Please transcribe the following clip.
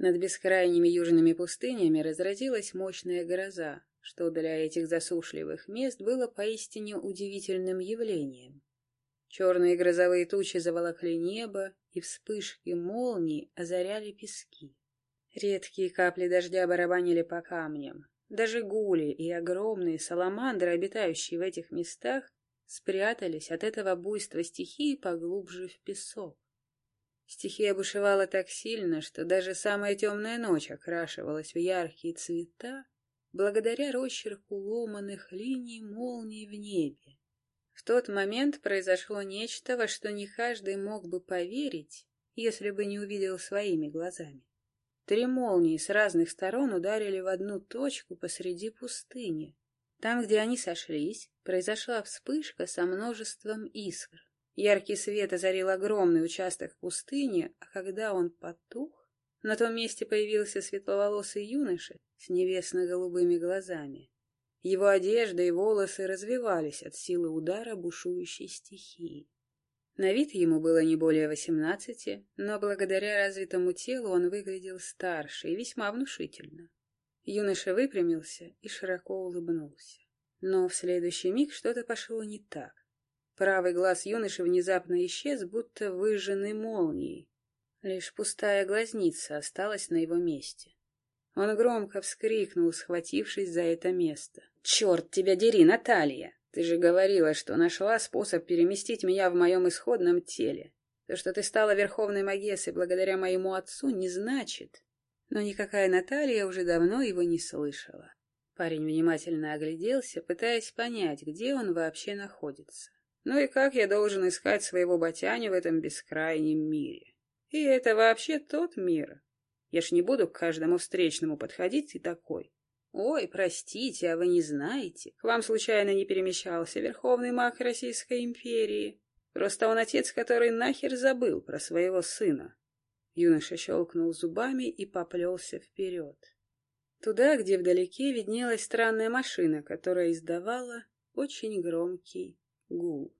Над бескрайними южными пустынями разразилась мощная гроза, что для этих засушливых мест было поистине удивительным явлением. Черные грозовые тучи заволокли небо, и вспышки молний озаряли пески. Редкие капли дождя барабанили по камням. Даже гули и огромные саламандры, обитающие в этих местах, спрятались от этого буйства стихии поглубже в песок. Стихия бушевала так сильно, что даже самая темная ночь окрашивалась в яркие цвета благодаря росчерку ломаных линий молний в небе. В тот момент произошло нечто, во что не каждый мог бы поверить, если бы не увидел своими глазами. Три молнии с разных сторон ударили в одну точку посреди пустыни. Там, где они сошлись, произошла вспышка со множеством искр. Яркий свет озарил огромный участок пустыни, а когда он потух, на том месте появился светловолосый юноша с небесно-голубыми глазами. Его одежда и волосы развивались от силы удара бушующей стихии. На вид ему было не более восемнадцати, но благодаря развитому телу он выглядел старше и весьма внушительно. Юноша выпрямился и широко улыбнулся. Но в следующий миг что-то пошло не так. Правый глаз юноши внезапно исчез, будто выжженный молнией. Лишь пустая глазница осталась на его месте. Он громко вскрикнул, схватившись за это место. «Черт тебя дери, Наталья! Ты же говорила, что нашла способ переместить меня в моем исходном теле. То, что ты стала верховной магессой благодаря моему отцу, не значит. Но никакая Наталья уже давно его не слышала. Парень внимательно огляделся, пытаясь понять, где он вообще находится. Ну и как я должен искать своего батяню в этом бескрайнем мире? И это вообще тот мир. Я ж не буду к каждому встречному подходить и такой. «Ой, простите, а вы не знаете? К вам случайно не перемещался верховный маг Российской империи? Просто он отец, который нахер забыл про своего сына». Юноша щелкнул зубами и поплелся вперед. Туда, где вдалеке виднелась странная машина, которая издавала очень громкий гул.